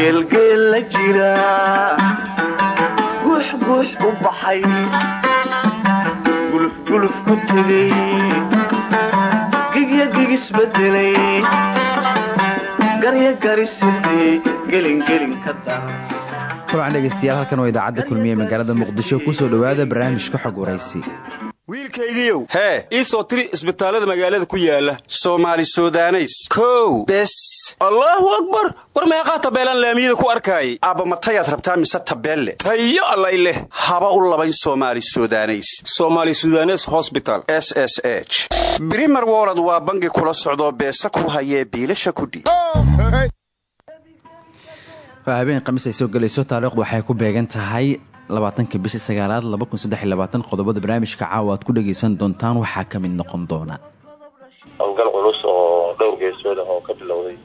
geelgeel la jira. Guux guux u baxay. Gulufguluf ku tegay gigya gigisbedelay garya garisirtay gelingelin ka dar kulan dhegeystayaal halkan waa idaacadda kulmiye magaalada muqdisho ku soo dhowaada barnaamijka xog waraysi wiilkaygiiow hee ii soo tiri isbitaallada magaalada ku yaalla soomaali sudaneys. Kow. Bes. Allaahu akbar. War meeqaa tabeelaan laamiyada ku arkaayay aabba matayaad rabtaa mise tabeelle tayo allay leh. Haba u labayn soomaali sudaneys. Somaali sudanes hosbital s s h. Brimer wolod waa bangi kula socdoo beesa ku hayee biilasha kudhiib waa habeen khamiis ay soo gelayso taariikhdu waxay ku beegan tahay labaatanka bisha sagaalaad qodobada barnaamijka caawa aad ku dhagaysan doontaan waxaa ka mid noqon doona. Howlgal culus oo dhowr geesood ah oo ka bilowday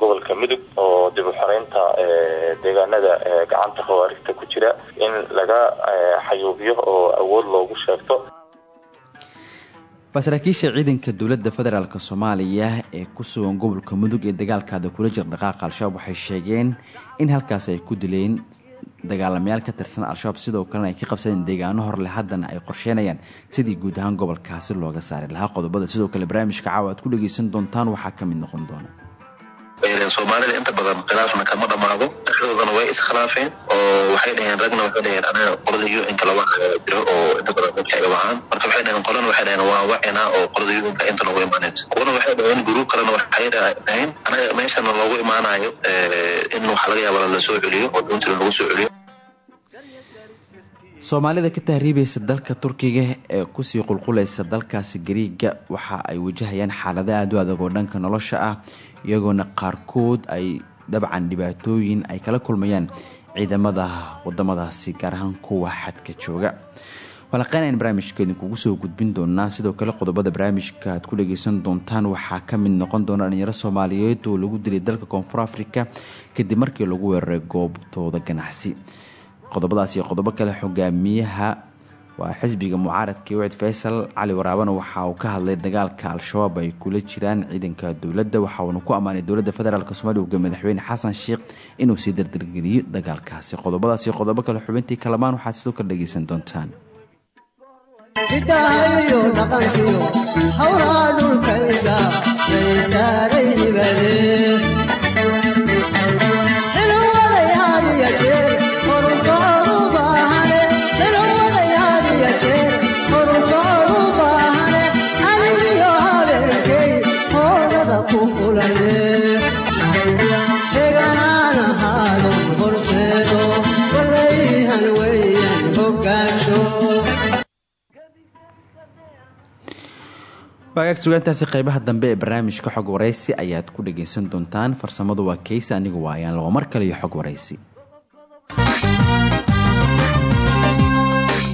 gobolka mudug oo dib u xoreynta deegaanada gacanta khawaarijta ku jira in laga xayuubiyo oo awood loogu sheegto. Waa saraakiisha ciidanka dowladda federaalk soomaaliya ee ku sugan gobolka mudug ee dagaalkaada kula jira dhaqaaqa al-shabaab waxay sheegeen in halkaas ay ku dileen dagaalamayaal ka tirsan al-shabaab sidoo kalena ay ka qabsadeen deegaano horleh haddana ay qorsheynayaan sidii guud ahaan gobolkaasi looga saari lahaa qodobada. Sidoo kale barnaamijka caawa aad ku dhageysan doontaan waxaa ka mid noqon doona soomaalida inta badan khilaafna kama dhamaado. Dhexdoodana way iskhilaafeen oo waxay dhaheen ragna waxay dhaheen anaga qolada yuinka laba jiro oo inta badan dadka wahaan marka waxay dhaheen qolana waxay dhaheen waa wacina oo qolada yuinka inta noogu imaanayso kuwana waxay dhaheen guruub kalena waxay dhaheen. Anaga meeshana loogu imaanayo in waxa laga yaaba la soo celiyo oo dhuuntila lagu soo celiyo. Soomaalida ka tahriibaysa dalka turkiga ee ku sii qulqulaysa dalkaasi gariiga waxa ay wajahayaan xaalada aada u adag oo dhanka nolosha ah iyagoona qaarkood ay dabcan dhibaatooyin ay kala kulmayaan ciidamada wadamadaasi gaar ahaan kuwa xadka jooga. Walaqeynayn barnaamijka idinkugu soo gudbin doonaa. Sidoo kale qodobada barnaamijka aad ku dhageysan doontaan waxaa ka mid noqon doona dhalinyaro soomaaliyeed oo lagu dilay dalka koonfur africa kadib markii lagu weeraray goobtooda ganacsi. Qodobadaas iyo qodobo kale xogaamiyaha waa xisbiga mucaaradka wicid faysal cali waraabana waxa uu ka hadlay dagaalka al-shabaab ay kula jiraan ciidanka dowladda. Waxa uuna ku ammaanay dowladda federaalk somalia uga madaxweyne xasan sheikh inuu sii dardargeliyo dagaalkaasi. Qodobadaas iyo qodobo kale xubintii kalamaan waxaad sidoo kale dhageysan doontaan waagaag sugaantaasi qeybaha dambe ee barnaamijka xog waraysi ayaad ku dhageysan doontaan. Farsamadu waa keysi anigu waayaan labo mar kale iyo xog waraysi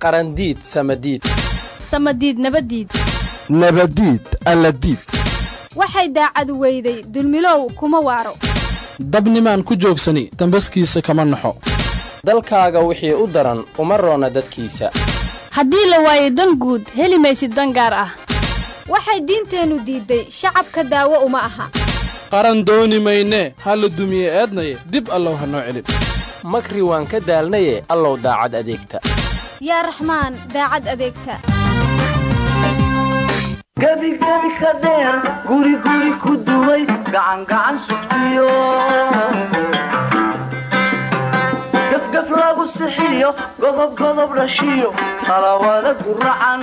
qarandiid samadiid. Samadiid nabadiid. Nabadiid alladiid. Waxay daacadu weyday dulmilow kuma waaro. Dabnimaan ku joogsani dambaskiisa kama naxo. Dalkaaga wixii u daran uma roona dadkiisa. Haddii la waayo dan guud heli maysid dan gaar ah waxay diinteennu diidday shacabka daawo uma aha. Qaran dooni maynee ha la dumiye eednaye dib allow ha noo celin. Makri waan ka daalnaye allow daacad adeegta. Yaa raxmaan daacad adeegta. Gebigebi ka dheer guriguri ku duway gacangacan sugtiyo. Gafgaf lagu sixiyo godobgodob dhashiyo talawada guracan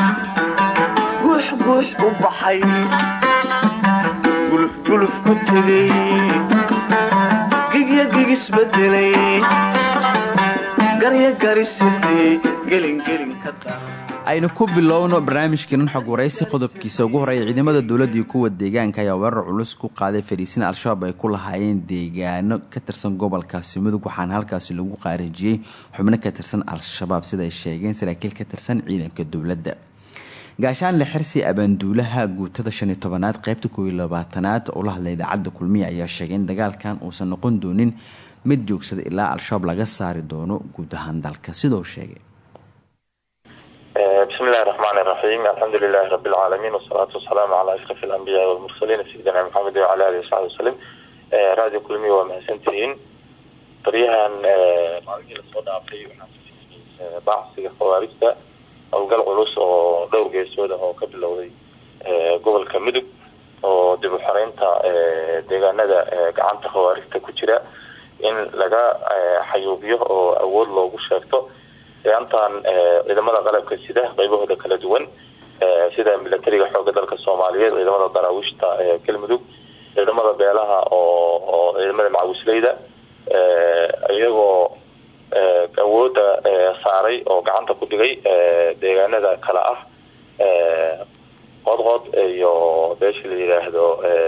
baxay gulufguluf ku tegay gigya gigisbedelay aynu ku bilowno barnaamijkeenan xog waraysi qodobkiisa ugu horreeya ciidamada dowladda iyo kuwa deegaanka ayaa weerar culus ku qaaday fariisin al-shabaab ay ku lahaayeen deegaano ka tirsan gobolkaasi. Mudug waxaana halkaasi lagu qaarijiyey xubno ka tirsan al-shabaab sida ay sheegeen saraakiil ka tirsan ciidanka dowladda gaashaanle xirsi abaanduulaha guutada shan iyo tobanaad qeybta koob labaatanaad oo la hadlay idaacadda kulmiya ayaa sheegay in dagaalkan uusan noqon doonin mid joogsada ilaa al-shabaab laga saari doono guud ahaan dalka. Sidoo sheegay. Bismi illahi raxmaan iraxiim alxamdu lilahi rabi lcaalamiin wasalaatu wasalaamu calaa ashraf alambiyaai walmursaliin sayidina maxamed wacala alihi wasaxbi wasalim radio kulmiya waa mahadsantihiin baryahan maalmihii la soo dhaafay waxaa bacsiga khawaarijta howlgal culus oo dhowr geesooda oo ka bilowday gobolka mudug oo dib u xoreynta deegaanada gacanta khawaarijta ku jira in laga xayuubiyo oo awood loogu sheegto. Deantan ciidamada qalabka sida qaybahooda kala duwan sida milatariga xooga dalka soomaaliyeed ciidamada daraawiishta galmudug ciidamada beelaha oo ciidamada macawisleyda iyagoo awooda saaray oo gacanta ku dhigay deegaanada kale ah qodqod iyo meesha la yidhaahdo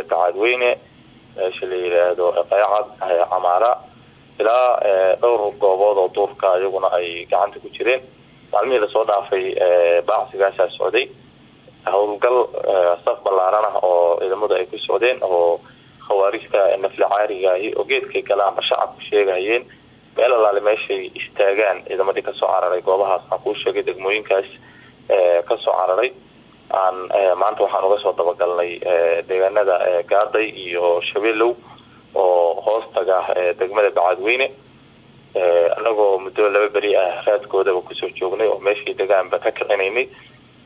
bacadweyne meesha la yidhaahdo qaycad camaara ilaa dhowr goobood oo duurka iyaguna ay gacanta ku jireen. Maalmihii la soo dhaafay baacsigaasaa socday. Howlgal saf ballaaran ah oo ciidamadu ay ku socdeen oo khawaarijta nafli caarigaahi oo geedkay galaanba shacabku sheegayeen meel alaale meeshay istaagaan ciidamadii ka soo cararay goobahaas. Aan kuu sheegay degmooyinkaas ka soo cararay. Aan maanta waxaan uga soo dabagalnay deegaanada gaaday iyo shabeelow oo hoostaga degmada bacadweyne. Anagoo muddo laba beri ah raadkoodaba ku soo joognay oo meeshii degaanba ka kicinaynay.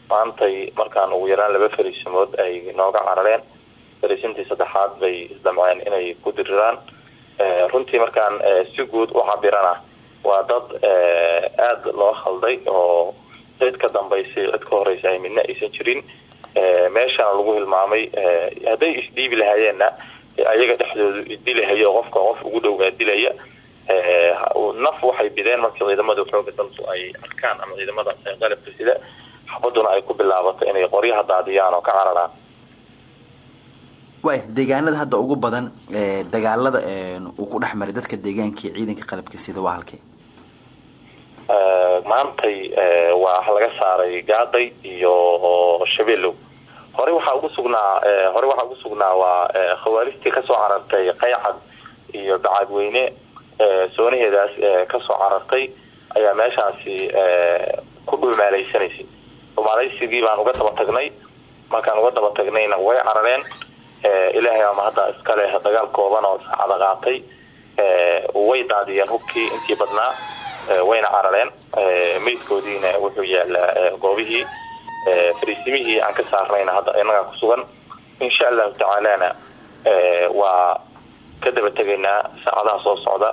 Maantay markaan ugu yaraan laba fariisimood ay nooga carareen. Fariisintii saddexaad bay isdamceen inay ku diriraan runtii markaan si guud u cabirana waa dad aada loo khalday oo cid ka dambaysay cid ka horeysa ay midna aysan jirin. Meeshana lagu hilmaamay hadday isdhiibi lahaayeenna ayaga dhexdoodu dilahayo qofka qof ugu dhow dilaya. Naf waxay bideen markii ciidamada xooga dalku ay arkaan ama ciidamada qalabka sida. Xabaduna ay ku bilaabato inay qoryaha daadiyaan oo ka cararaan waaya deegaanada hadda ugu badan dagaalada uu ku dhex maray dadka deegaanka ciidanka qalabka sida waa halkee maantay waa laga saaray gaaday iyo shabeelow horey waxaa ugu sugnaa horey waxaa ugu sugnaa waa khawaarijtii ka soo carartay qaycad iyo bacadweyne soonaheedaas ka soo carartay ayaa meeshaasi ku dhulmaaleysanaysay dhulmaaleysigii baan uga daba tagnay markaan uga daba tagnayna way carareen ilaahay ama hadda iska leh dagaal kooban oo saacada qaatay. Way daadiyeen hubkii intii badnaa. Wayna carareen meydkoodiina wuxuu yaalaa goobihii. Fariisimihii aan ka saarnayna hadda inagaa ku sugan. Insha allahu tacaalana waa ka daba tegaynaa saacadaha soo socda.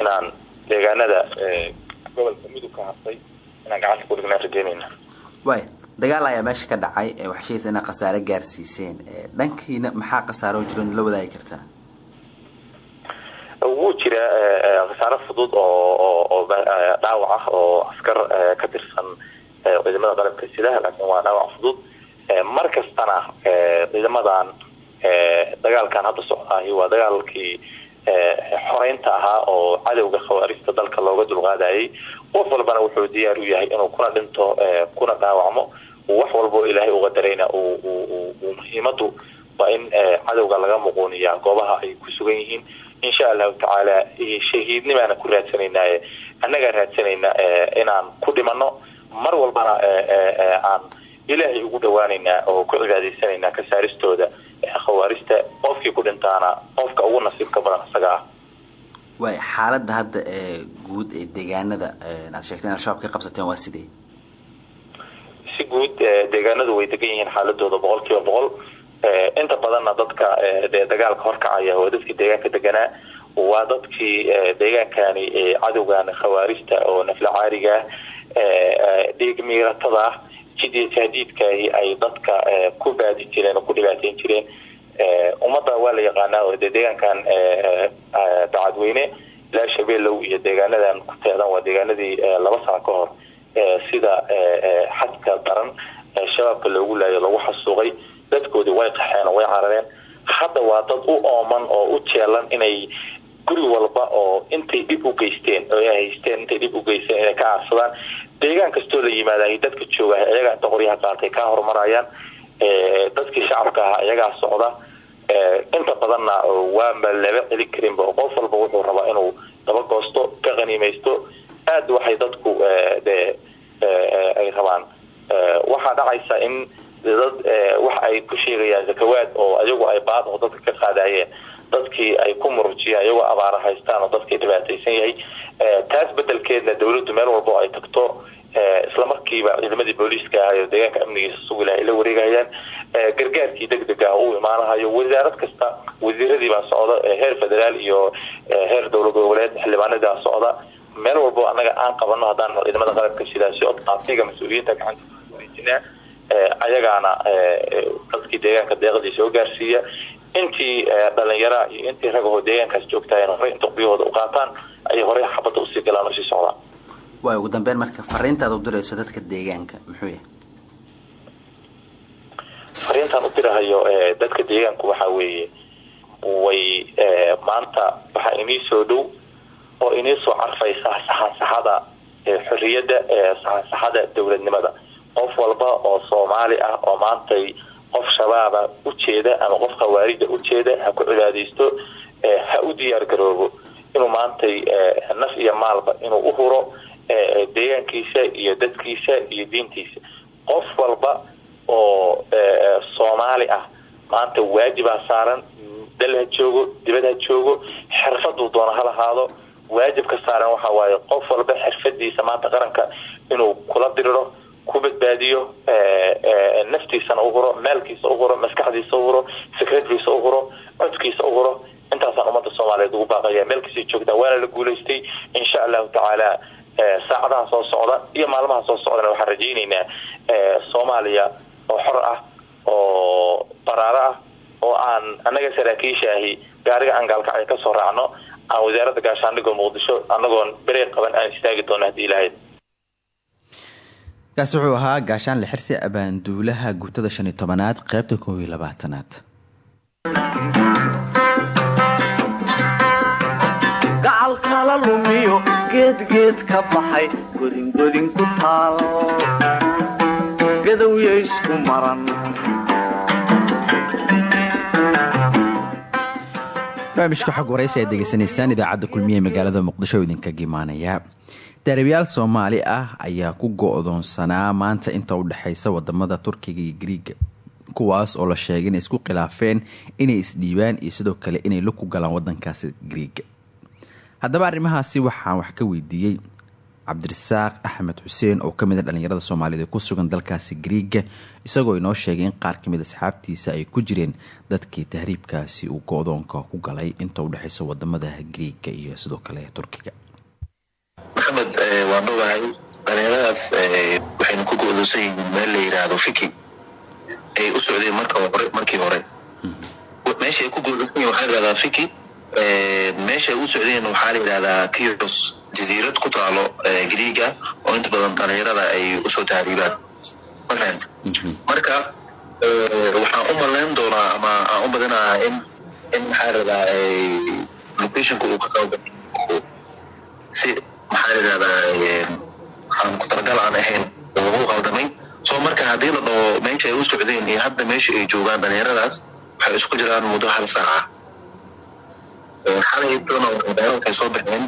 Inaan deegaanada gobolka mudug ka hartay inaan gacanta ku dhignaan rajeynayna waaya dagaal ayaa meesha ka dhacay waxay sheegaysa inaa khasaare gaarsiiseen. Dhankiina maxaa khasaaro jiro la wadaagi kartaa wuu jira khasaaro fudud oo dhaawac ah oo askar ka tirsan ciidamada qalabka sidaha laakiin waa dhaawac fudud mar kastana ciidamadan dagaalkan hadda socdaahi waa dagaalkii xoreynta ahaa oo cadowga khawaarijta dalka looga dulqaadayay qof walbana wuxuu diyaar u yahay inuu kuna dhinto kuna dhaawacmo. Wax walbao ilaahay uga darayna muhiimadu waa in cadowga laga muquuniyaa goobaha ay ku sugan yihiin. Insha allahu tacaala shahiidnimaana ku raadsanaynaye annagaa raadsanayna inaan ku dhimano mar walbana aan ilaahay ugu dhawaanaynaa oo ku cibaadaysanaynaa ka saaristooda khawaarijta qofkii ku dhintaana qofka ugu nasiibka badan isaga ah waay xaaladda hadda ee guud ee deegaanada aad sheegteen al-shabaab ka qabsateen waa sidee? Si guud deegaanadu way degan yihiin xaaladooda boqol kiiba boqol. Inta badanna dadka dee dagaalka horkacaya waa dadkii deegaanka deganaa waa dadkii deegaankani cadowgan khawaarijta oo nafla caariga dhiig miiratada ah jidii tahdiidkaahi ay dadka ku baadi jireen oo ku dhibaateyn jireen ummadda waa la yaqaanaa oo dee deegaankan bacadweyne ilaa shabeelow iyo deegaanadan ku teedan waa deegaanadii laba sano ka hor sida xadka daran shabaabka loogu laayo lagu xasuuqay dadkoodii way qaxeen oo way carareen. Hadda waa dad u ooman oo u jeelan inay guri walba oo intay dhib u geysteen oo ay haysteen intay dhib u geysteen inay ka aarsadaan deegaan kastoo la yimaada dadka jooga iyagaa inta qoryaha qaatay ka horumarayaan dadkii shacabka ahaa iyagaa socda. Inta badanna waama laba celin karinba qof walba wuxuu rabaa inuu daba goosto ka qaniimaysto. Aada waxay dadku de ay rabaan. Waxaa dhacaysa in dad waxa ay ku sheegayaan zakawaad oo ayagu ay baad oo dadka ka qaadayeen dadkii ay ku murujiyaan iyagoo abaara haystaan oo dadkii dhibaataysan yahay taas bedelkeedna dawladdu meel walba oo ay tagto islamarkiiba ciidamadii booliiska ahayo deegaanka amnigiisa sugilah ay la wareegayaan gargaarkii degdeg ah uu imaanahayo wasaarad kasta wasiiradii baa socda heer federaal iyo heer dowlad goboleed xildhibaanadaa socda meel walbo annaga aan qabano haddaan ciidamada qalabka sidaasi oo qaatiga mas'uuliyiinta gacanta wareejinaa ayagaana dadkii deegaanka deeqdii soo gaarsiiya intii dhalinyara iyo intii ragahoo deegaankaas joogtaayeen horey inta qubyahooda u qaataan ayay horey xabadda u sii galaan oo sii socdaan. Waay ugu dambeyn marka fariintaad u dirayso dadka deegaanka muxuu yahay? Fariintaan u dirahayo dadka deegaanku waxaa weeye way maanta waxaa inii soo dhow oo inii soo carfaysa saxansaxada xorriyadda saxansaxada dowladnimada. Qof walba oo soomaali ah oo maantay qof shabaaba ujeeda ama qof khawaarija ujeeda ha ku cibaadaysto ha u diyaar garoobo inuu maantay naf iyo maalba inuu u huro deegaankiisa iyo dadkiisa iyo diintiisa. Qof walba oo soomaali ah maanta waajibaa saaran dal ha joogo dibad ha joogo xirfaduu doona ha lahaado waajibka saaran waxa waaye. Qof walba xirfadiisa maanta qaranka inuu kula diriro ku badbaadiyo naftiisana u huro maalkiisa u huro maskaxdiisa u huro fikradiisa u huro codkiisa u huro intaasaan ummadda soomaaliyeed ugu baaqaya. Meelkiisay joogtaa waana la guulaystay. Insha allahu tacaala saacadaha soo socda iyo maalmaha soo socdana waxaan rajayneynaa soomaaliya oo xor ah oo baraaro ah oo aan annaga saraakiisha ahi gaariga aan gaalkacyo ka soo raacno aan wasaaradda gaashaandhigoo muqdisho annagoon bereer qaban aan istaagi doono haddii ilahayd kaasi wuxuu ahaa gaashaan lixirsi abaanduulaha guutada shan iyo tobanaad qaybta koob iyo labaatanaad. Gacalkala lumiyo geedgeed ka baxay godingodin ku taal. Gadowya isku maran. Barnaamijka xog waraysi aad degeysanaysaan idaacadda kulmiye ee magaalada muqdisho oo idinkaga imaanaya daarabiyaal soomaali ah ayaa ku go-doonsanaa maanta inta u dhexaysa waddamada turkiga iyo griiga kuwaas oo la sheegay inay isku khilaafeen inay isdhiibaan iyo sidoo kale inay lug ku galaan wadankaasi griiga haddaba arrimahaasi waxaan wax ka weydiiyey. Cabdirasaaq axmed xuseen oo ka mid a dhalinyarada soomaaliyed ee ku sugan dalkaasi griiga isagoo inoo sheegay in qaar ka mid asxaabtiisa ay ku jireen dadkii tahriibkaasi uu go-doonka ku galay inta udhexeysa waddamada griiga iyo sidoo kale turkiga maxamed waan ogahay dhalinyaradaas waxayna ku go-doonsan yihiin meel la yiraahdo fiki. Ay u socdeen marka hore markii hore. Meesha ay ku go-doonsan yihiin waxaa layihahdaa fiki. Meesha ay u socdeen waxaa la yidhahdaa kios jasiirad ku taalo griiga oo inta badan dhalinyarada ay u soo tahriibaan ma fahanta marka waxaan u malayn doonaa ama aan u badinahaa in in maxaa layidhahdaa locationka uu ka qaba si maxaa layidhahdaa aan ku talagal aan ahayn ugu qaldamay soo marka haddii la dhaho meesha ay u socdeen iyo hadda meesha ay joogaan dhalinyaradaas waxay isku jiraan muddo hal saaca xalay tona waxay soo baxeen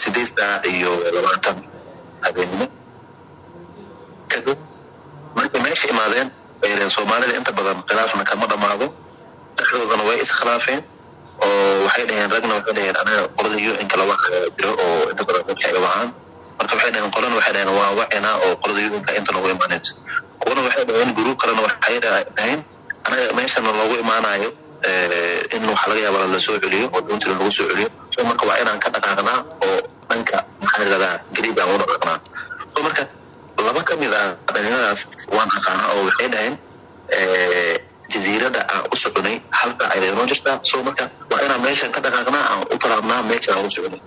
sideed saac iyo labaatan habeenimo. Kadib markay meesha imaadeen soomaalida. Inta badan khilaafna kama dhamaado. Dhexdoodana way iskhilaafeen oo waxay dhaheen ragna waxay dhaheen anaga qolada un-ka laba jiro oo inta badan dadka ay wahaan marka waxay dhaheen qolana waxay dhaheen waa wacina oo qolada un-ka inta noogu imaanayso kuwana waxay dhaheen guruub kalena waxay dhaheen anaga meeshana loogu imaanayo in waxa laga yaaba la soo celiyo oo doontila lagu soo celiyo so marka waa inaan ka dhaqaaqnaa oo dhanka maxaa layidhahdaa gariib aan u dhaqaaqnaa so marka laba ka mid ah dhalinyaradaas waan aqaanaa oo waxay dhaheen jasiirada aan u soconay halka ayay noo jirtaa so marka waa inaan meeshan ka dhaqaaqnaa aan u talaabnaa meesha aan u soconay.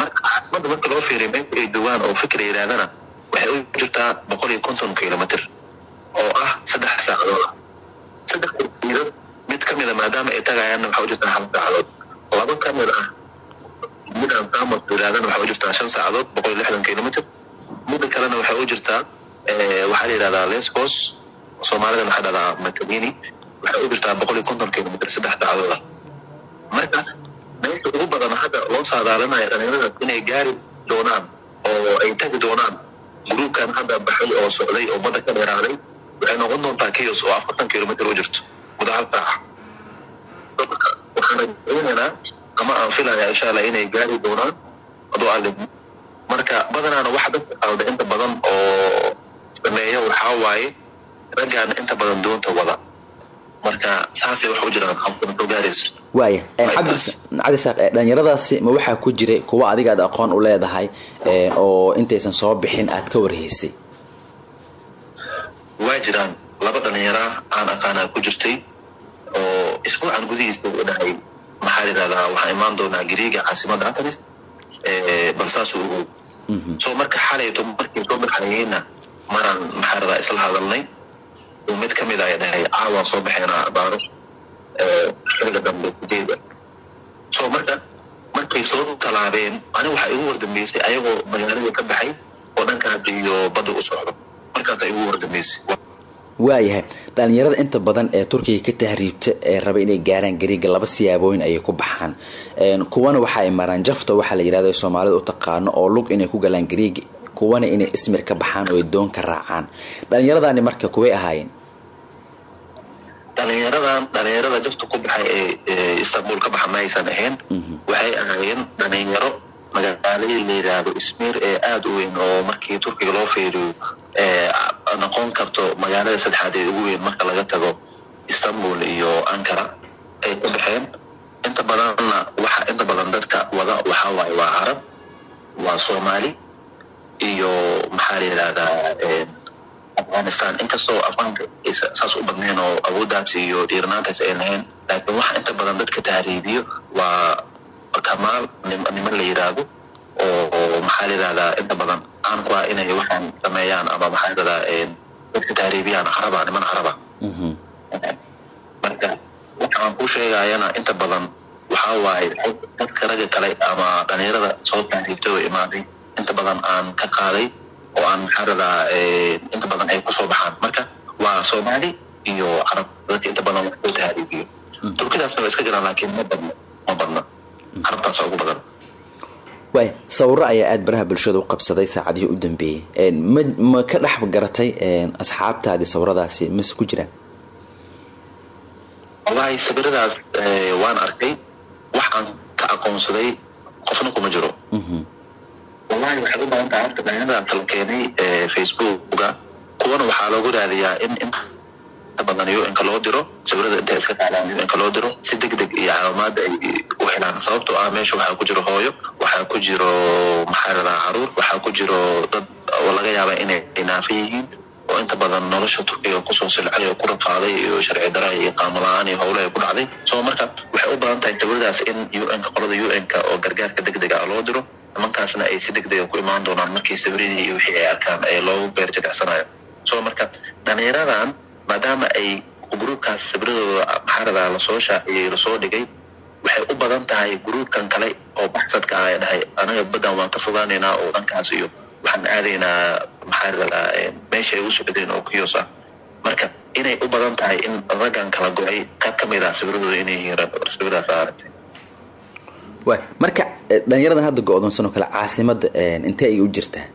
Marka caasimada marka loo fiiriyo meesha ay duwaan oo fikir ay yidhahdana waxay u jirtaa boqol iyo konton kilomitr oo ah saddex saacadood. Saddex kilomitr mid ka mida maadaama ay tagayaanna waxaa u jirtaa hal saacadood. Laba ka mid ah midaan saamos yidhahdana waxaa u jirtaa shan saacadood boqol iyo lixdan kilomitr midda kalena waxay u jirtaa waxaa la yidhahdaa lesbos soomaalidana waxaa dhahdaa matalini waxay u jirtaa boqol iyo konton kilomitr saddex ah marka meesha ugu badan hadda loo saadaalinayo dhalinyaradaas inay gaari doonaan oo ay tagi doonaan gruubkan hadda baxay oo socday oo badda ka dheeraaday waxay noqon doontaa kiyos oo afartan kilomitr u jirto. Muddo hal saaca waxaan rajaynaynaa ama aan filaya insha allah inay gaari doonaan. Adoo alin marka badanaana waxa dadka qalda inta badan oo sameeya waxaa waaye raggaan inta badan doonta wada. Marka saasay wax u jiraan habkana gaarayso. Waaya cabdisaaq dhalinyaradaasi ma waxaa ku jiray kuwa adiga aad aqoon u leedahay oo intaysan soo bixin aad ka warhaysay waa jiraan laba dhalinyara aan aqaanaa ku jirtay oo isbuucan gudihiisa u dhahay maxaa yidhahdaa waxaan imaan doonaa gariiga caasimadda atanis bal saasuu ugu soo marka xalayto markii soo baxayeyna maraan maxaa yidhahdaa isla hadalnay mid ka mid a dhahay caawaan soo baxeynaa baaro xilliga dambe sideeda soo marka markay soo talaabeen ani waxaa igu wardambeysay ayagoo magaalada ka baxay oo dhankaas iyo badda u socdo. Markaasa igu wardambeysay. Waayahay dhalinyarada inta badan ee turkiga ka tahriibta ee raba inay gaaraan gariiga laba siyaabooyin ayay ku baxaan. Kuwana waxa ay maraan jafta waxaa la yidhahdo soomaalida u taqaano oo lug inay ku galaan gariiga kuwana inay ismir ka baxaan oo ay doon ka raacaan. Dhalinyaradani marka kuway ahaayeen? Dhalinyaradan dhalinyarada jafta ku baxay ee istanbul ka baxa ma aysan ahayn waxay ahaayeen dhalinyaro magaalada la yidhaahdo ismir ee aada u weyn oo markii turkiga loo fiiriyo noqon karto magaalada saddexaad ee ugu weyn marka laga tago istanbul iyo ankara ay ka baxeen. Inta badanna waxa inta badan dadka wada waxaa waaye waa carab waa soomaali iyo maxaa la yidhahdaa afghanistan. Inkastoo afgaanka saas u badneen oo awooddaas iyo dhiiranaantaas ay lahayn laakiin waxa inta badan dadka tahriibiyo waa kamaal niman la yidhaahdo oo maxaa la yidhahdaa inta badan aan ku ah inay waxaan sameeyaan ama maxaa la yidhahdaa dadka tahriibiyaan caraba niman caraba. Marka waxa aan ku sheegayana inta badan waxaa waaye dadka ragga kale ama dhalinyarada soo tahriibtay oo imaaday inta badan aan ka qaaday oo aan maxaa radaa inta badan ay ku soo baxaan. Marka waa soomaali iyo carab. Dadka inta badan wax soo tahriibiyo turkidaasna waa iska jiraan laakiin ma badno ma badna. Carabtaasa ugu badan. Waay sawiro ayaa aada baraha bulshada u qabsaday saacadihii u dambeeyey. Ma ma ka dhex garatay asxaabtaadii sawiradaasi mase ku jiraan? Wallahi sawiradaas waan arkay. Wax aan ka aqoonsaday qofna kuma jiro wallahi waxay u badan tahay horta dhalinyaradan tala keenay facebooka. Kuwana waxaa loogu raadiyaa in inta badan un-ka loo diro sawirada intay iska taalaan un-ka loo diro. Si deg deg iyo caawimaad ay u helaan. Sababtoo ah meesha waxaa ku jiro hooyo waxaa ku jiro maxaa carruur waxaa ku jiro dad laga yaaba inay naafa yihiin oo inta badan nolosha turkiga ku soo silcay oo ku rafaaday iyo sharci dara iyo qaamula-aan iyo howlaha ku dhacday. Soo marka waxay u badan tahay sawiradaas in un-ka qolada un-ka oo gargaarka deg dega loo diro nimankaasna ay si deg dega ku imaan doonaan markii sawiradii iyo wixii ay arkaan ee loogu beer jadacsanayo marka dhalinyaradan maadaama ay gruubkaas sawirradooda maxaaradaa la soo shaaciyey la soo dhigay waxay u badan tahay gruubkan kale oo baxsadka ah ee dhahay. Anaga baddan waan ka fogaanaynaa oo dhankaas iyo waxaan aadaynaa maxaaradaa meesha ay u socdeen oo kiyos marka inay u badan tahay in raggan kala go'ay qaar ka mid ah sawirradooda inay yihiin sawiradaas aragtay marka dhalinyaradan hadda go-doonsan oo kale caasimada intee ay u jirtaa?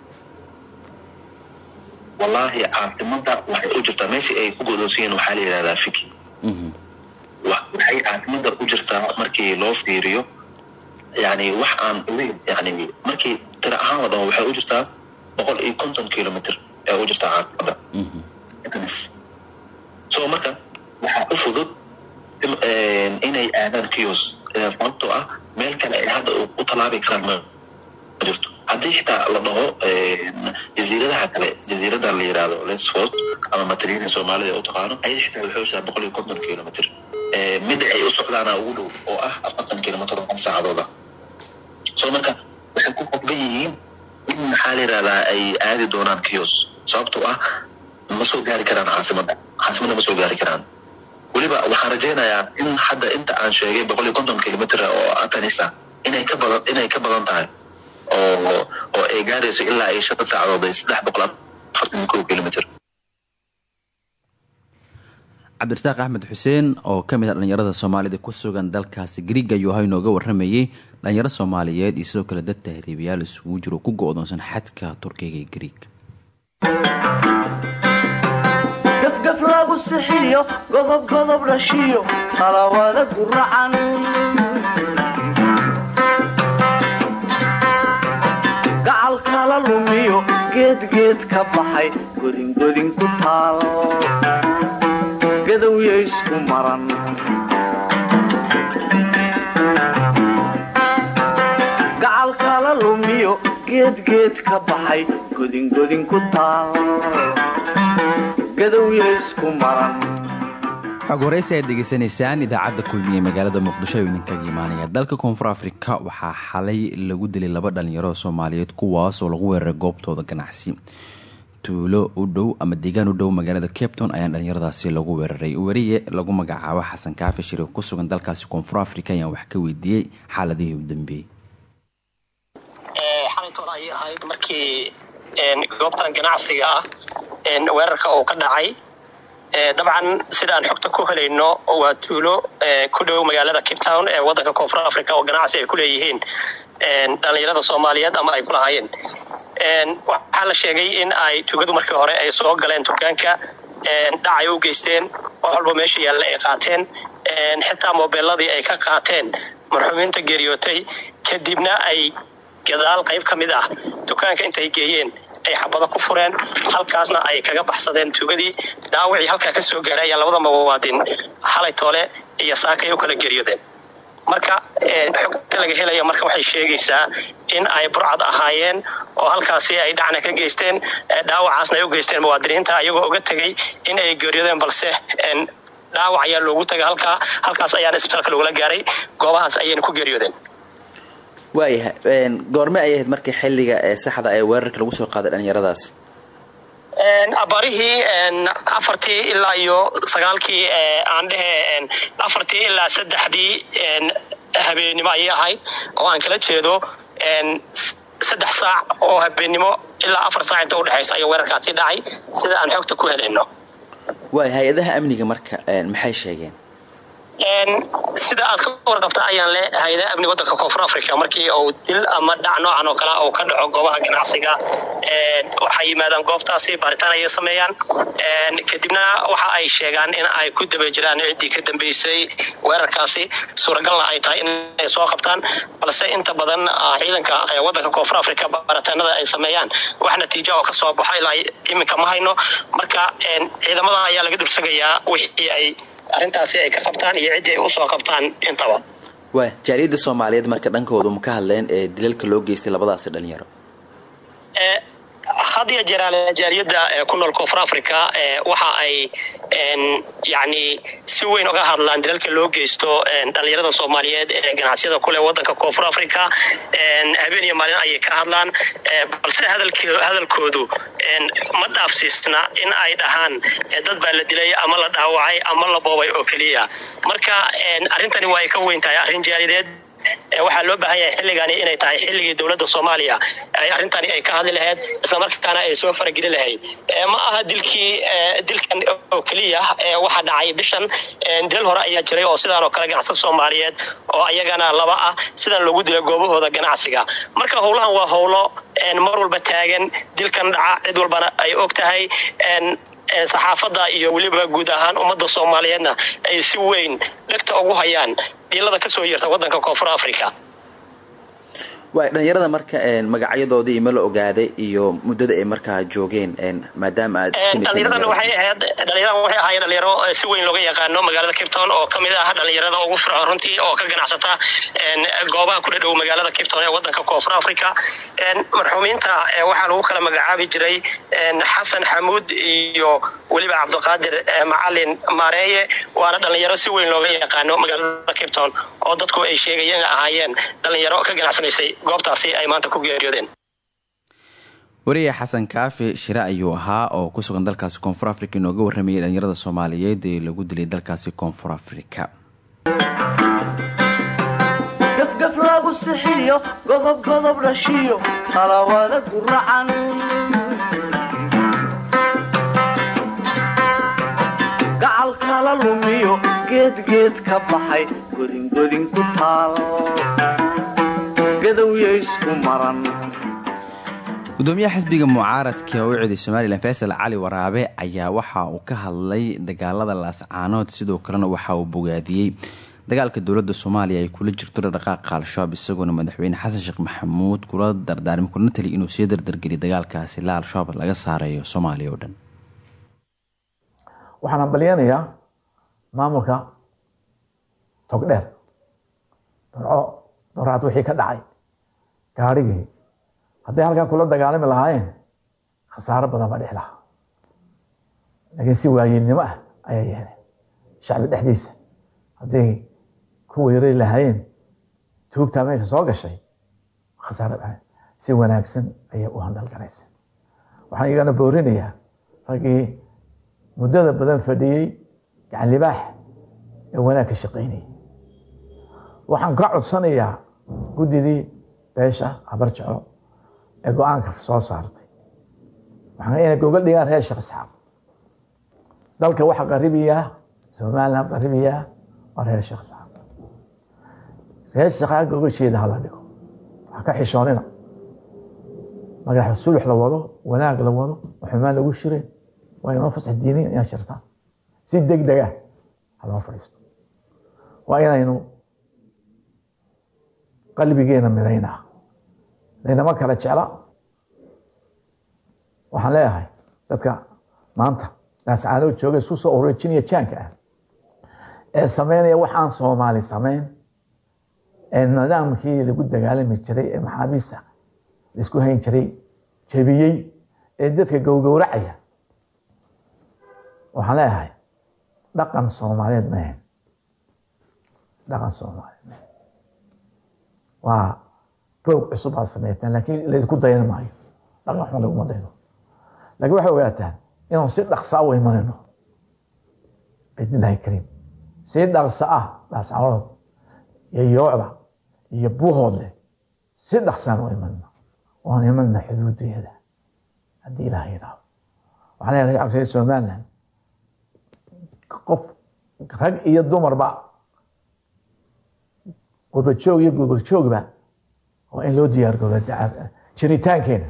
Wallahi caasimada waxay u jirtaa. Meeshii ay ku godoonsan yihiin waxaa la yidhahdaa fiki. Waxay caasimada u jirtaa markii loo fiiriyo. Yani wax aan yani markii tira ahaan la dhaho waxay u jirtaa boqol iyo konton kilomitr ee u jirtaa caasimada. So marka waxaa u fudud inay aadaan kiyos sababtoo ah meel kale ay hadda u talaabi karaan ma jirto. Haddii xitaa la dhaho jaziiradaha kale jaziirada la yidhahdo lesford ama matrina soomaalida u taqaano ayada xitaa waxay ushaa boqol iyo konton kilomitr midda ay u socdaana ugu dhow oo ah afartan kilomitr oo saacadood ah. Soo marka waxay ku qofban yihiin in maxaa la yidhahdaa ay aadi doonaan kiyos sababtoo ah ma gaari karaan caasimada. Caasimadda ma gaari karaan weliba waxaan rajaynayaa in hadda inta aan sheegay boqol konton kilomitr oo atanisa inay ka badan inay ka badan tahay oo oo ay gaarayso ilaa ay shan saacadood ay saddex boqol afartan kow kilomitr cabdirasaaq axmed xuseen oo ka mid ah dhallinyarada soomaalida ku sugan dalkaasi griig ayuu ahaa inooga waramayey dhalinyaro soomaaliyeed iyo sidoo kale dad tahriibayaal isugu jiro ku go-doonsan xadka turkiga ee griig lagu sixiyo godob godob dhashiyo qalawada guracan gacal kala lumiyo geedgeed ka baxay godingodin ku taal. Gadowya isku maran. Gacal kala lumiyo ka baxay godingodin ku taal xog horeysi aad degeysanaysaan idaacadda kulmiye magaalada muqdisho oo idinkaga imaanaya dalka koonfur afrika waxaa xalay lagu dilay laba dhalinyaro soomaaliyeed kuwaas oo lagu weeraray goobtooda ganacsi. Tuulo u dhow ama deegaan u dhow magaalada capton ayaan dhalinyaradaasi lagu weeraray. Weriye lagu magacaabo xasan kaafi shiri ku sugan dalkaasi koonfur afrika ayaan wax ka weydiiyey xaaladihii u dambeeyey goobtan ganacsiga ah weerarka uu ka dhacay. Dabcan sidaan xogta ku helayno waa tuulo ku dhow magaalada cape town ee wadanka koonfur africa oo ganacsi ay ku leeyihiin dhalinyarada soomaaliyeed ama ay ku lahaayeen. Waxaa la sheegay in ay tuugadu markii hore ay soo galeen turkaanka dhacay u geysteen wax walba meesha yaalla ay qaateen xitaa moobeeladii ay ka qaateen marxuumiinta geeriyootay kadibna ay gadaal qayb ka mid ah dukaanka intay geeyeen ay xabado ku fureen halkaasna ay kaga baxsadeen tuugadii dhaawacii halkaa ka soo gaaray ayaa labada muwaadin xalay toole iyo saakay u kala geeriyoodeen marka xogta laga helaya marka waxay sheegaysaa in ay burcad ahaayeen oo halkaasi ay dhacna ka geysteen dhaawacaasna ay u geysteen muwaadiniinta ayagoo oga tegay in ay geeriyoodeen balse dhaawac ayaa loogu tagay halkaa halkaas ayaana isbitaalka logula gaaray goobahaas ayayna ku geeriyoodeen waayahay goorme ay ahayd markii xilliga ee saxda ee weerarka lagu soo qaaday dhalinyaradaas abarihii afartii ilaa iyo sagaalkii aan dhehe afartii ilaa saddexdii habeennimo ayay ahayd oo aan kala jeedo saddex saac oo habeennimo ilaa afar saac inta udhexaysa ayaa weerarkaasi dhacay. Sida aan xogta ku helayno waay hay'adaha amniga marka maxay sheegeen sida aad ka warqabta ayaan le hay'adaha amniga wadanka koonfur africa markii uu dil ama dhac noocan oo kale uu ka dhaco goobaha ganacsiga waxay yimaadaan goobtaasi baaritaan ayay sameeyaan. Kadibna waxa ay sheegaan in ay ku daba jiraan ciddii ka dambeysay weerarkaasi. Suuragalna ay tahay inay soo qabtaan balse inta badan ciidanka wadanka koonfur africa baaritaanada ay sameeyaan. Wax natiija oo ka soo baxo ilaa iminka ma hayno. Marka ciidamada ayaa laga dursagayaa wixii ay arrintaasi ay ka qabtaan iyo ciddii ay u soo qabtaan intaba. Waay jaaliyadda soomaaliyeed marka dhankoodu ma ka hadleen ee dilalka loo geystay labadaasi dhalinyaro had iyo jeer jaaliyadda ku nool koonfur africa waxa ay yani si weyn uga hadlaan dilalka loo geysto dhalinyarada soomaaliyeed ee ganacsiyada kuleh wadanka koonfur africa habeen iyo maalin ayay ka hadlaan balse hadalkoodu ma dhaafsiisna in ay dhahaan dad baa la dilay ama la dhaawacay ama la boobay oo keliya. Marka arrintani waa ay ka weyn tahay arrin jaaliyadeed waxaa loo baahan yahay xilligani inay tahay xilligii dowladda soomaaliya. Arrintani ay ka hadli lahayd islamarkaana ay soo farageli lahayd. Ma aha dilkii dilkan oo keliya waxa dhacay bishan dilal hore ayaa jiray oo sidaan oo kale ganacsada soomaaliyeed oo ayagana laba ah sidaan loogu dilay goobahooda ganacsiga. Marka howlahan waa howlo mar walba taagan dilkan dhaca cid walbana ay og tahay saxaafadda iyo weliba guud ahaan ummadda soomaaliyeedna ay si weyn dhegta ugu hayaan dhiilada ka soo yeerta wadanka koonfur africa dhalinyarada marka magacyadoodii ima la ogaaday iyo muddada ay markaa joogeen maadaama aad dhalinyaradan waxay ahayd dhalinyaradan waxay ahaayeen dhalinyaro si weyn looga yaqaano magaalada cape town oo ka mid ah dhalinyarada ugu fircoon runtii oo ka ganacsata goobaha ku dhadhow magaalada cape town ee wadanka koonfur africa marxuumiinta waxaa lagu kala magacaabi jiray xasan xamuud iyo weliba cabdiqaadir macalin maareeye waana dhalinyaro si weyn looga yaqaano magaalada cape town oo dadku ay sheegayeen ahaayeen dhalinyaro ka ganacsanaysay goobtaasi ay maanta ku geeriyoodeen wariye xasan kaafi shire ayuu ahaa oo ku sugan dalkaasi koonfur africa inooga warramayay dhalinyarada soomaaliyeed ee lagu dilay dalkaasi koonfur africa gafgaf lagu sixiyo godob godob dhashiyo talawada guracan gacal kala lumiyo geedgeed ka baxay godingodin ku taal gudoomiyaha xisbiga mucaaradka oo u ciday somalilan faysal cali waraabe ayaa waxa uu ka hadlay dagaalada laascaanood sidoo kalena waxa uu bogaadiyey dagaalka dowladda soomaaliya ay kula jirto dhaqaaqa al-shabaab isagoona madaxweyne xasan sheekh maxamuud kula dardaarmay kulana tali inuu sii dardargeliy dagaalkaasi la al-shabaab laga saarayo soomaaliya oo dhan. Waxaan hambalyanayaa maamulka togdheer. Dorco doraad wixii ka dhacay gaarigii hadday halkan kula dagaalami lahaayeen khasaaro badan baa dhex lahaa. Laakiin si waayeelnimo ah ayaa yeeleen. Shacbi dhexdiisa hadday ku weerari lahaayeen tuugtaa meesha soo gashay khasaaro dhahay. Si wanaagsan ayay u handalgalaysa waxaan igana boorinayaa raggii muddada badan fadhiyey gacan libaax ee wanaag ka shaqaynayay. Waxaan ka codsanayaa guddidii beesha habar jeclo ee go'aanka soo saartay. Waxaa goga dhigaan reer sheekh isxaaq dalka waxa qaribiyaa somaliland qaribiyaa waa reer sheekh isxaaq reer sheekhaa gogasheeda hala dhigo. Waxa ka xishoonina. Magaxa sulux la wado wanaag la wado xumaan lagu shireen waa inoo fasax diiniya inaad shirtaan si deg deg ah haloo fadhiisto. Waa inaynu qalbigeena midaynaa laynama kala jecla. Waxaan leeyahay dadka maanta laascaanood jooga isku soo orejinaya jaanka ah. Ee sameynaya waxaan soomaali samayn ee nidaamkii lagu dagaalami jiray ee maxaabiista la isku hayn jiray jebiyey ee dadka gowgowracaya. Waxaan leeyahay dhaqan soomaaliyeed maahan dhaqan soomaaliyeed maahan waa roog cusub aad samaytaan laakiin laydinku dayan maayo. Dhaqan xun laguma dayno. Laakiin waxay ogaataan inaan si dhaqsa u imanayno. Biidnillahi kariim. Si dhaqsa ah dhaascarood iyo yoocda iyo buuhoodle si dhaqsaan u imanno waan imanna xuduudeeda. Haddii ilaah yidhaahdo. Waxaan leeyahay shacabka reer somaliland qof rag iyo dumarba qurbajoog iyo goboljoogba waa in loo diyaar garooba jiritaankeena.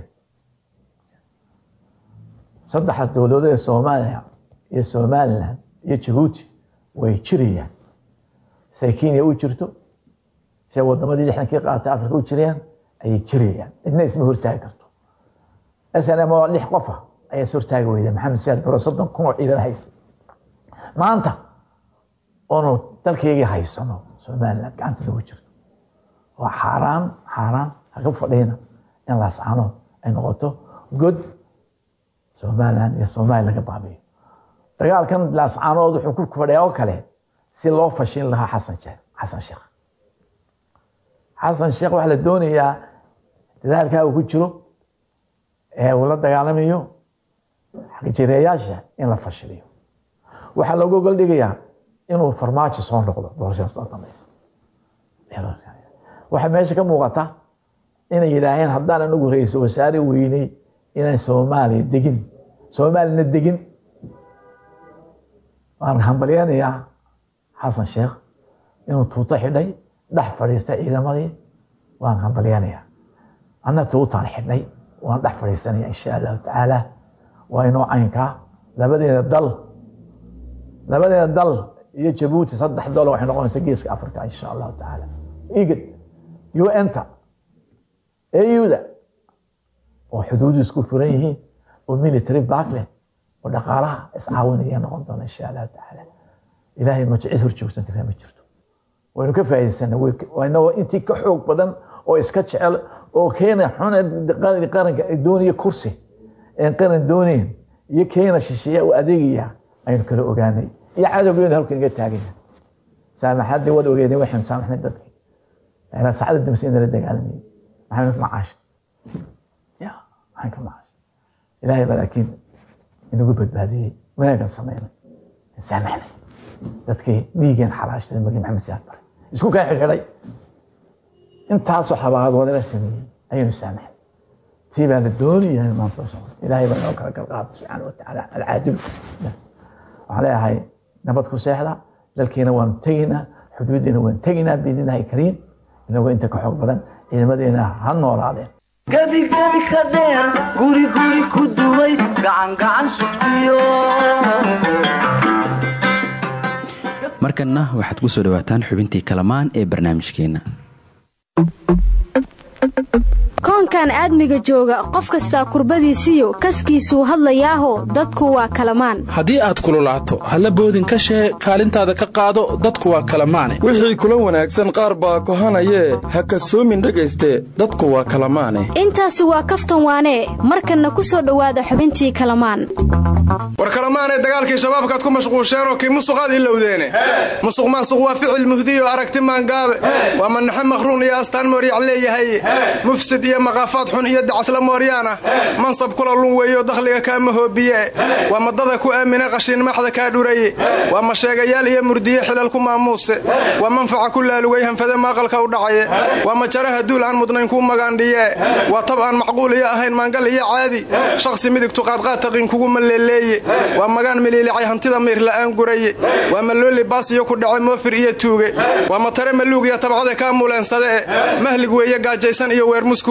Saddexda dowladood ee soomaaliya iyo somaliland iyo jabuuti way jirayaan say kenya u jirto say wadamadii lixdankii qaatay africa u jirayaan ayay jirayaan cidna isma hortaagi karto. Snm oo lix qofa ayaa is hortaagi weyda maxamed siyaad baro soddon kun oo ciidan haysta. Maanta oonu dalkaygii haysano somaliland gacanta nagu jirto waa xaaraan xaaraan haka fadhiina in laascaanood ay noqoto god somaliland iyo soomaaliya laga baabiyo dagaalkan laascaanood wuxuu ku fadhiyaa oo kale si loo fashin lahaa xasan sheekh xasan sheekh. Xasan sheekh waxaa la doonayaa dadaalkaa uu ku jiro ee uu la dagaalamayo xaqijireeyaasha in la fashiliyo. Waxaa loogu ogol dhigayaa inuu farmaajo soo noqdo doorashadaas oo dambaysa waxaa meesha ka muuqata inay yidhaaheen haddaan anagu ra'iisul wasaare weyney inaan soomaaliya degin. Soomaalina degin. Waan hambalyanayaa xasan sheekh inuu tuuto xidhay dhex fadhiistay ciidamadii. Waan hambalyanayaa anna tuutaan xidhay waan dhex fadhiisanaya insha allahu tacaala. Waa inoo caynkaa labadeeda dal labadeeda dal iyo jabuuti saddex dal waxay noqonaysa geeska africa insha allahu tacaala. Igad un-ta auda oo xuduudu isku furan yihiin. Oo military back oo dhaqaalaha iscaawinaya noqon doona insha allahu tacaala ilaahay ma cid hor ma jirto. Waynu ka faa'iidaysana waynagoo intii ka xoog badan oo iska jecel oo keena xun qaranka doonaya kursi. Een qaran doonayn iyo keena shisheeya oo adeegaya aynu kala ogaanay. Iyo cadowgeenu halka inaga taagaya saamaxaadii wad ogeedeen waxaynu saamaxnay dadkii saacada damse inala dagaalamayay maxaynu ka macaasha ya maxayn ka macaasha ilaahay baa laakiin inagu badbaadiyey wanaagan sameynay saamaxnay dadkii dhiigeen xalaashaday magi maxamed siyaad bare isku kaa xidhxidhay intaasoo xabaadood la sameeyey ayaynu saamaxnay tii baa la doonaya in maan soo socdo ilaahay baa inoo kala galqaada subxaana watacaala alcaadil waxaan leeyahay nabad ku seexda dalkiina waanu tegaynaa xuduudiina waan tegaynaa biidnillahi kariim inagoo inta ka xoog badan ciidamadeena ha noolaadeen. Gebigebi ka dheer guri guri ku duway gacan gacan sugtiyo. Markanna waxaad ku soo dhawaataan xubintii kalamaan ee barnaamijkeenna koonkan aadmiga jooga qof kastaa kurbadiisiyo kaskiisuu hadlayaaho dadku waa kalamaan. Haddii aad kululaato halla boodin ka shee kaalintaada ka qaado dadku waa kalamaane. Wixii kula wanaagsan qaar baa kohanayee ha kasoomin dhegayste dadku waa kalamaane. Intaasi waa kaftan waanee markanna ku soo dhowaada xubintii kalamaan. War kalamaanay dagaalkii shabaabkaad ku mashquusheenoo kii musuqaad ilowdeene musuq maasuq waa ficil muhdiyo aragti maangaabe. Waa manaxe maqhruun iyo astaan mooryac leeyahay. Mufsid iyo maqaafaad xun iyo dacasla mooryaana mansab kula lun weeyo dakhliga kaama hoobiye waa madada ku aamina qashiin maxda kaa dhuraye. Waa masheegayaal iyo murdiye xilal ku maamuuse. Waa manfaca ku laalugay hanfade maaqalka u dhacaye. Waa majaraha duul aan mudnayn kuu magaandhiye. Waa tab aan macquul iyo ahayn maangal iyo caadi. Shakhsi midigtu qaadqaataqin kugu maleeleeye waa magaan miliilicay hantida miir la'aan guraye. Waa malooli baas iyo ku dhace moofir iyo tuuge. Waa matare maluug iyo tabcada kaa muleensadee mahlig weeye gaajaysan iyo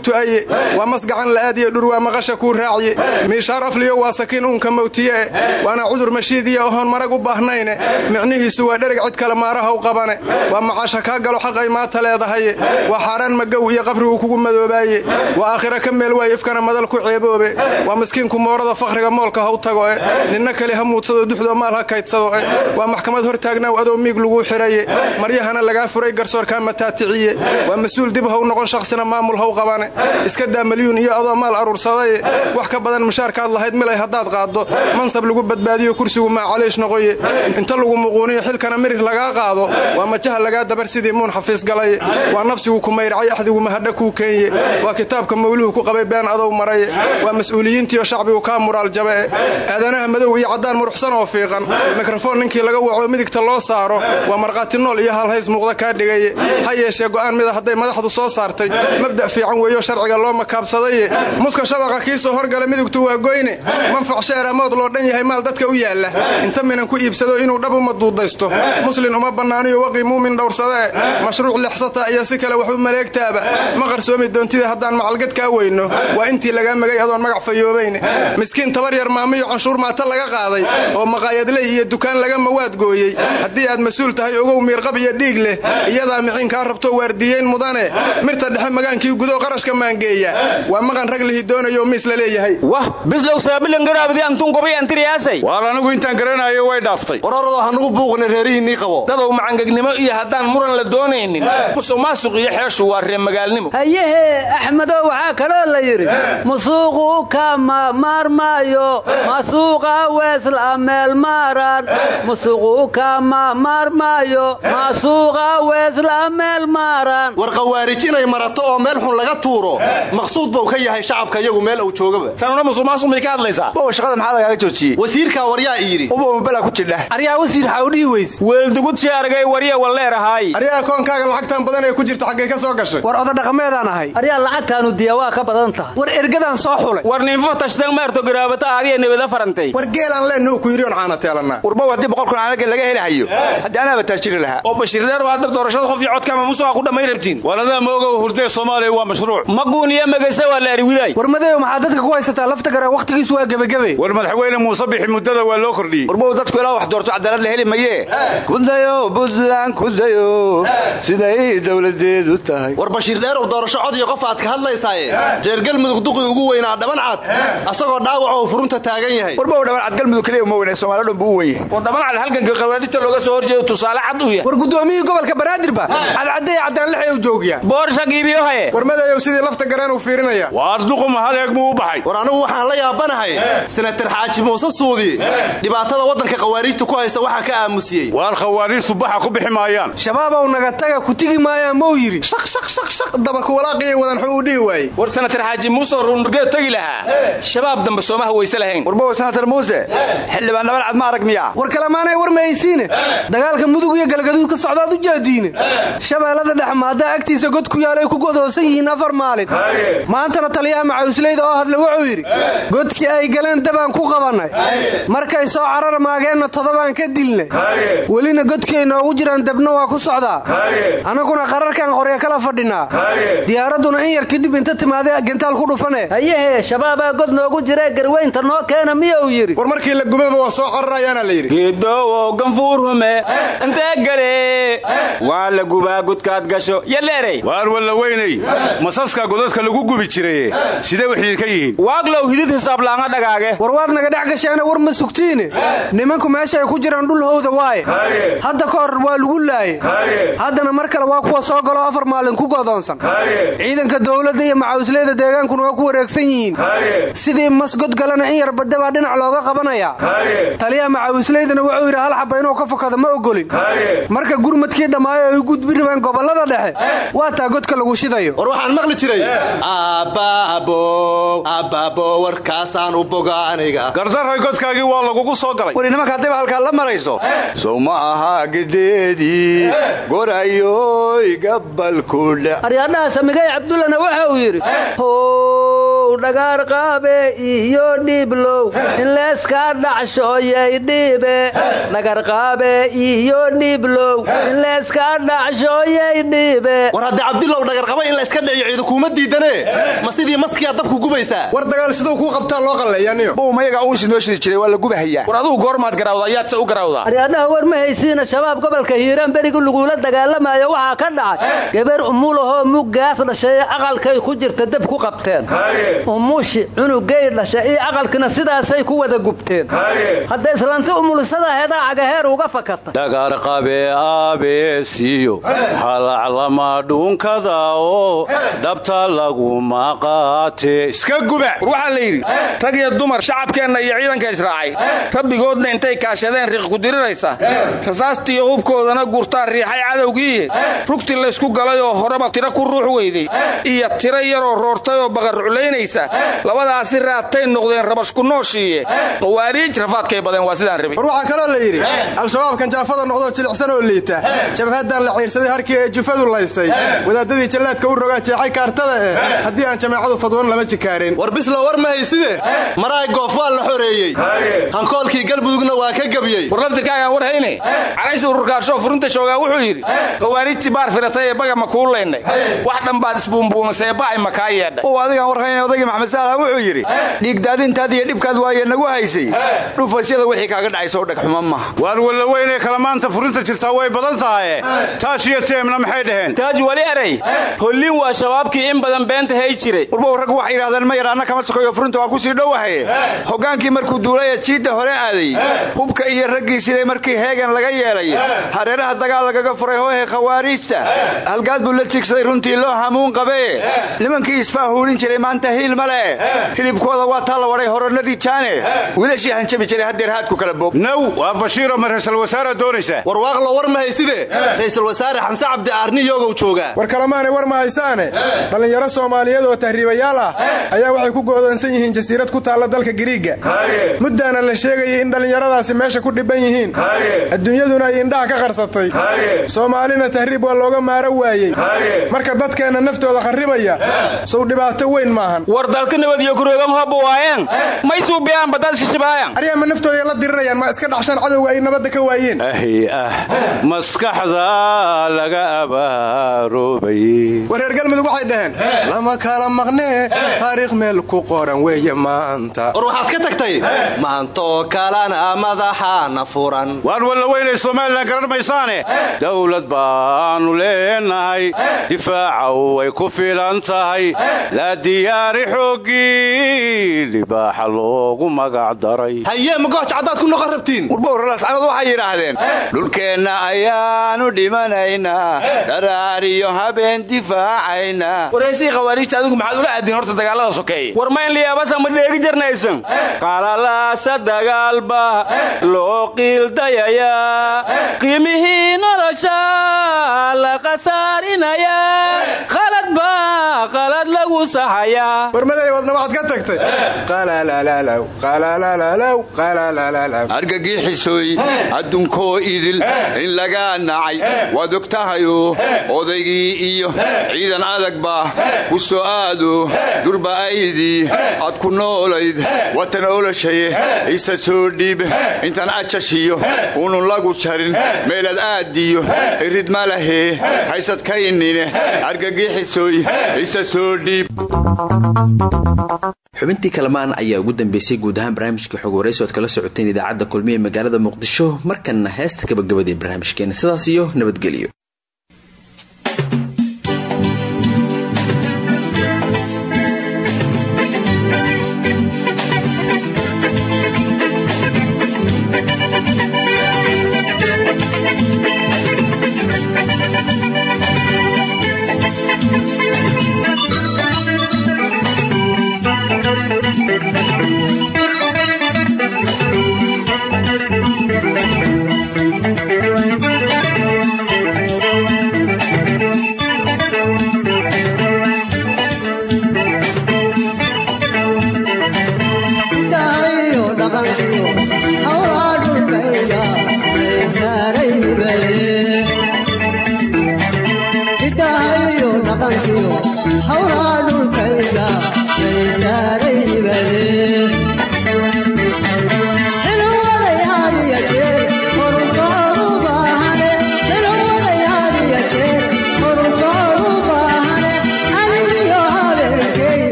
weermuskuu tu'aye waa masgacan la'aad iyo dhur waa maqasha kuu raacye. Miishaar afliyo waa sakiin uunka mawtiye'e waana cudur mashiidiya ohoon marag u baahnayne micnihiisu waa dhereg cid kale maaraha u qabane. Waa macaasha kaa galo xaq ay maata leedahaye waa xaaraan magow iyo qabrigu kugu madoobaaye. Waa aakhira ka meel waay ifkana madal ku ceeboobe. Waa miskiinku moorada fakhriga moolka ha u tago e ninna kale ha muudsado duxdo maal ha kaydsado e waa maxkamad hor taagnaaw adoo miig laguu xidhaye maryahana lagaa furay garsoorkaa mataaticiye waa mas'uul dib haw noqon shakhsina maamul haw qabane iska daa malyuun iyo adoo maal aruursadaye wax ka badan mushaarkaad lahayd milay haddaad qaaddo. Mansab lagu badbaadiyo kursigu maacaliish noqoye inta lagu muquuniyo xilkana mirir lagaa qaado. Waa majaha lagaa dabar sidii muun xafiis galaye waa nabsigu ku mayracay axdigu mahadha kuu keenye. Waa kitaabka mawluhu ku qabay been adow maraye waa mas'uuliyiintiyo shacbigu kaa muraal jabe'e aadanaha madow iyo caddaan muruxsan oo fiiqan. Mikrafoon ninkii laga waco midigta loo saaro. Waa markhaati nool iyo halhays muuqda kaa dhigaye ha yeeshee go'aan mida hadday madaxdu soo saartay. Mabda' fiican weeyo sharciga loo makaabsadaye muska shabaqa kii soo horgala midigtu waa goyne manfac sheera mood loo dhan yahay maal dadka u yaalla. Inta minan ku iibsado inuu dhab uma duudaysto. Muslin uma bannaaniyo waqii muumin dhowrsadee mashruuc lexsata iyo si kale wax u maleegtaaba. Ma qarsoomi doontida haddaan macalgad kaa weyno. Waa intii lagaa megay adoon magac fayoobayne miskiin tabar yar maamiyo canshuur maata laga qaaday. Oo maqaayadley iyo dukaan laga mawaad gooyey. Haddii aad mas'uul tahay ogow miirqab iyo dhiig leh iyadaa miciinkaa rabto waardiyeyn mudane. Mirta dhexe magaankii gudo qarashka maangeeya. Waa maqan rag lihi doonayo miis la leeyahay. Wah bislow saabilangarabdi antun gobay antiriyaasay waar anigu intaan garanayo way dhaaftay. Wararado hanugu buuqna reerihiinnii qabo. Dadow macangegnimo iyo haddaan muran la doonaynin. Musuq maasuq iyo xeeshu waa reer magaalnimo. Hayehe axmedow waxaa kaloo la yidhi musuuqu kama maarmaayo masuuqa weesla meelmaaran musuqu kama maarmaayo masuuqa weesla meelmaaran war khawaarijinay marato oo meel xun laga tuuro maqsuud buu ka yahay shacabka iyagu meel uu joogaba. Tanuna musuq maasuq may ka hadlaysaa bow shaqada maxaa lagaaga joojiyey wasiirkaa waryaa i yidhi. Ubow bala ku jidha. Aryaa wasiir xaa u dhihi weys weeldugud shaargay warya walleerahaay aryaa koonkaaga lacagtan badan ee ku jirta xaggay ka soo gashay. War oda dhaqameedaan ahay. Aryaa lacagtaanu diya waa ka badan tahay. War ergadaan soo xulay. War ninfo tashtan maarto garaabata aadiya nabada farantay. War geelaan leennu ku yidhi on caana teelannaa warbow haddii boqolkun caanaga laga helahayo. Haddii anaaba taajiri lahaa. Oo bashiir dheer baa haddab doorashada qof iyo codkaama musuqa ku dhamay rabtiin. Waladaa moogow hurdee soomaaliya waa mashruuc maguun iyo magayse waa la eriwidaay war madeew maxaa dadka ku haysataa lafta gare wakhtigiisu waa gebagabe war madaxweyne muuse bixi muddada waa loo kordhiyey. Warbow dadku ilaa wax doorto cadaalad la heli mayee. Kudayo buntland kudayo siday dowladeedu tahay. War bashiir dheerow doorasho cod iyo qof aad ka hadlaysaaye. Reer galmudug duqii ugu weynaa dhaban cad asagoo dhaawac oo furunta taagan yahay. Warbow dhaban cad galmudug keliya uma weyne somaaliya dhan buu u wenyahay war dhaban cad halganka qawaadhita looga soo horjeedo tusaale cad u yahay. War gudoomiyihii gobolka banaadirba cadcaddeey caddaan lixay u joogiya. Boorsha giibiyohaye war sidii lafta gareen uu fiirinaya waar duquma hal eeg muu u baxay. War anigu waxaan la yaabanahay. Senatar xaaji muuse suudi? Dhibaatada waddanka khawaariijta ku haysta waxaa ka aamusiyey. Waar khawaariijtu baxa ku bixi maayaan. Shabaabow naga taga ku tigi maayaan mau yidhi? Shaqshaqshaqshaq dabakuwalaaqiyay wadan xuu u dhihi waayey. War senatar xaaji muuse ruunurgeed tegi lahaa. Shabaab dambe soomaha weyse lahayn. Warbow senatar muuse? Xildhibaan nabal cad ma arag miyaa? War kalemaanay war mahaysiine dagaalka mudug iyo galgaduud ka socdaad u jaadiine? Shabeellada dhex agtiisa god ku yaal ay ku godoosan yihiin afar maalin. Maantana taliyaha macawsleyda oo hadla wuxuu yidhi godkii ay galeen dabaan ku qabannay. Markay soo carar maageenna todobaan ka dilnay. Welina godkay noogu jiraan dabna waa ku socdaa. Annaguna qararkan qorya kala fadhinaa. Diyaaradduna in yar kadib inta timaada gentaal ku dhufane. Hayehe shabaabaa god noogu jiree garweynta noo keena miyuu yidhi? War markii la gubaba waa soo cararayaana la yidhi. Geedowo ganfuurhume intee gale. Waa la gubaa gudkaad gasho yaleerey waar walla masaska godadka lagu gubi jiraye sidee waxay ka yihiin? Waaglow hidid hisaablaanga dhagaage. War waad naga dhex gasheena war ma sugtiine nimanku meesha ay ku jiraan dhul howda waaye. Hadda ka hor waa lagu laaye haddana mar kale waa kuwa soo galoo afar maalin ku godoonsan. Ciidanka dowladda iyo macawisleyda deegaankuna waa ku wareegsan yihiin. Sidii mas godgalana in yar badda baa dhinac looga qabanayaa taliyaha macawisleydana wuxuu yidhi hal xaba inuu ka fokado ma ogolin. Marka gurmadkii dhammaayo ay gudbi rabeen gobollada dhexe waa taa godka lagu shidayo aabbaabo aabbaabo warkaasaan u boga aniga. Gardarray godkaagii waa lagugu soo galay. Wari nimanka haddayba halkaa la marayso. Sow ma ahaa gedeedii gorayoy gabalkudha aryaadhaha samigay cabdullana waxa uu yidhi how dhagaar qaabe iyo dhiiblow in leeskaa dhacshooyay dhiibe dhagarqaabe iyo dhiiblow in leeskaa dhacshooyay dhiibe war haddii cabdilow dhagarqaba in layska dhiciyo ciidu kuuma diidane? Ma sidii maskiyaa dabku gubaysaa war dagaal siduu kuu qabtaa loo qalleeyaniyo bow mayaga uunsi noo shidi jiray waa la gubahayaa. War adugu goormaad garawda ayaadse u garawdaa aryaadhaha war ma haysiina shabaab gobolka hiiraan berigu lagula dagaalamayo waxaa ka dhacay gabar umulahoo muggaas dhashay aqalkay ku jirta dab ku qabteen. Umushi cunugay dhashay iyo aqalkina sidaasay ku wada gubteen. Hadda islaanti umulisada heedaa cagaheer uga fakata. Dhagarqabe aabeesiyo halaclama dhuunkada oo dhabta laguma qaate iska guba war waxaa la yidhi rag iyo dumar shacabkeenna iyo ciidanka israacay rabbigoodna intay kaashadeen riiq ku diriraysa. Rasaastiiyo hubkoodana gurtaa riixay cadowgii. Rugti laysku galay oo horeba tiro ku ruux weyday. Iyo tiro yaroo roortay oo baqarruclaynaysa labadaasi raatay noqdeen rabashku nooshiiye qawaariij rafaadkay badeen waa sidaan rabi war waxaa kaloo la yidhi al-shabaabkan jaafada noqdoo jilicsan oo liita. Jabhaddan la ciirsaday harkii ee jufadu laysay. Wadaadadii jallaadka u rogaa jeexay kaartada eh haddii aan jamaacadu fadwan lama jikaareen war bislo war ma hayside? Maraay goof waa la xoreeyey. Hankoolkii galmudugna waa ka gebiyey war laftirkaagaan war hayne. Carays ururkaashoo furinta joogaa wuxuu yidhi qawaariijtii baar firatay ee baga ma kuu laynay wax dhan baad isbuunbuunisee ba'ay makaa yeedhay. Ow adigaan warhayn odaygii maxamed saalaha wuxuu yidhi dhiigdaadintaad iyo dhibkaad waaye nagu haysay. Dhufasyada wixii kaaga dhacayso dhagxuma maha. Waar walla weynay kala maanta furinta jirtaa way badan tahaye taas iyo teemna maxay dhaheen? Taaj wali eray. Hollin waa shabaabkii in badan beenta hay jiray. Warbow raggu waxay yidhahdeen ma yaraanna kama sokayo furinta waa ku sii dhowahaye hoggaankii markuu duulaya jiidda hore aaday. Hubka iyo raggii siday markii heegan laga yeelay. Hareeraha dagaal lagaga furay hoohe khawaariijta. Halgaad buu la tigsaday runtii loo hamuun qabee. Nimankii isfaahuulin jiray maanta hiil ma le hilibkooda waa taa la wadhay horanadii jaane wiilashii hanjabi jiray haddeer haadku kala boog. Naw waa bashiiro ma raysal wasaara doonaysaa war waaqlo war ma hayside ra'iisul wasaare xamse cabdi aarni yoogow joogaa. War kalemaanay war ma haysaane dhallinyaro soomaaliyeed oo tahriibayaal ah ayaa waxay ku goodoonsan yihiin jasiirad ku taalla dalka giriigga. Muddaana la sheegayay in dhallinyaradaasi meesha ku dhibban yihiin. Adduunyaduna ay indhaha ka qarsatay. Soomaalina tahriib waa looga maaro waayey. Marka dadkeenna naftooda kharribaya sow dhibaato weyn maahan. War dalka nabad iyo kureegam haba waayeen? May suubiyaan badaaska shibaayan aryaama naftooda la dirirayaan ma iska dhaxshaan cadowga ay nabadda ka waayeen? Ah maskaxda laga abaaroobay war reer galmudug waxay dhaheen lama kala maqnee taariikh meel ku qoran weeye maanta. War waxaad ka tagtay? Maantoo kalena madaxaana furan. Waan walla weynay somalilan garan maysaane. Dowlad baanu leenahay. Difaaca way ku filan tahay. La diyaari xooggii libaaxa loogu magac daray. Haye magooj caddaad ku noqon rabtiin? Warbowralaascanood waxay yidhaahdeen. Dhulkeenna ayaanu dhimanaynaa. Dharaariyo habeen difaacaynaa waraysihi khawaariijta adigu maxaad ula aadin horta dagaalada sokeeye war mayn liyaabasa ma dheegi jarnaysan. Qalalaasa dagaalba loo qiildayayaa qiimihii nolosha la khasaarinayaa qalad baa qalad lagu saxayaa warmaday wadna waxaad ka tagtay. Qalaalaalalow qalaalaalalow argagixisoy adduunkoo idil in lagaa nacay waad og tahayo odaygii iyo ciidan adag baa ku soo aado durba'aydii aad ku noolayd watan olashaye isa soo dhiib intaan ajashiyo unun lagu jarin meelaad aaddiyo irid ma lahee haysadkaynine argagixisoy isa soo dhiib xubintii kalamaan ayaa ugu dambeysay guud ahaan barnaamijkii xog waraysi kala socoteen idaacadda kulmiye magaalada muqdisho markanna heesta gabagabadee barnaamijkeena. Sidaas iyo nabadgelyo aayo hawraanu